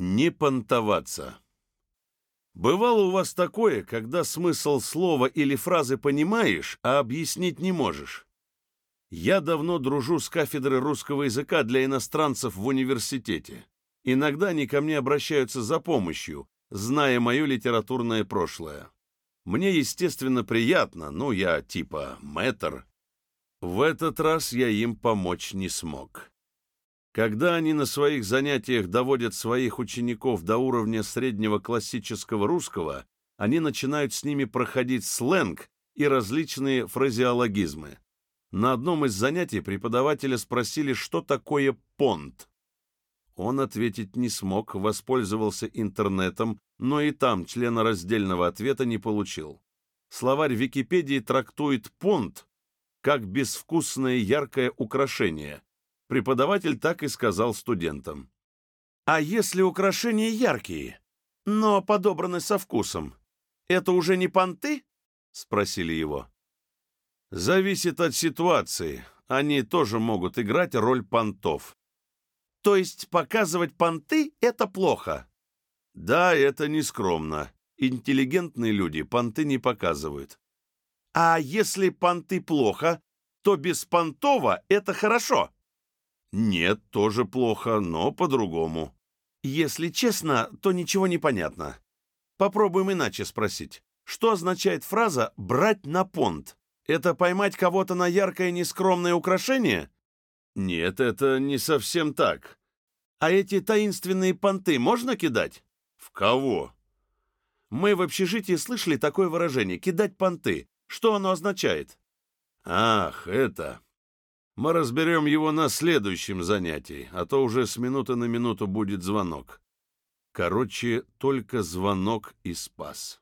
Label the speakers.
Speaker 1: Не понтоваться. Бывало у вас такое, когда смысл слова или фразы понимаешь, а объяснить не можешь? Я давно дружу с кафедрой русского языка для иностранцев в университете. Иногда они ко мне обращаются за помощью, зная мое литературное прошлое. Мне, естественно, приятно, ну, я типа мэтр. В этот раз я им помочь не смог. Когда они на своих занятиях доводят своих учеников до уровня среднего классического русского, они начинают с ними проходить сленг и различные фразеологизмы. На одном из занятий преподавателя спросили, что такое понт. Он ответить не смог, воспользовался интернетом, но и там члена раздельного ответа не получил. Словарь Википедии трактует понт как безвкусное яркое украшение – Преподаватель так и сказал студентам. «А если украшения яркие, но подобраны со вкусом, это уже не понты?» — спросили его. «Зависит от ситуации. Они тоже могут играть роль понтов». «То есть показывать понты — это плохо?» «Да, это нескромно. Интеллигентные люди понты не показывают». «А если понты плохо, то без понтова это хорошо?» Нет, тоже плохо, но по-другому. Если честно, то ничего не понятно. Попробуем иначе спросить. Что означает фраза «брать на понт»? Это поймать кого-то на яркое нескромное украшение? Нет, это не совсем так. А эти таинственные понты можно кидать? В кого? Мы в общежитии слышали такое выражение «кидать понты». Что оно означает? Ах, это... Мы разберем его на следующем занятии, а то уже с минуты на минуту будет звонок. Короче, только звонок и спас.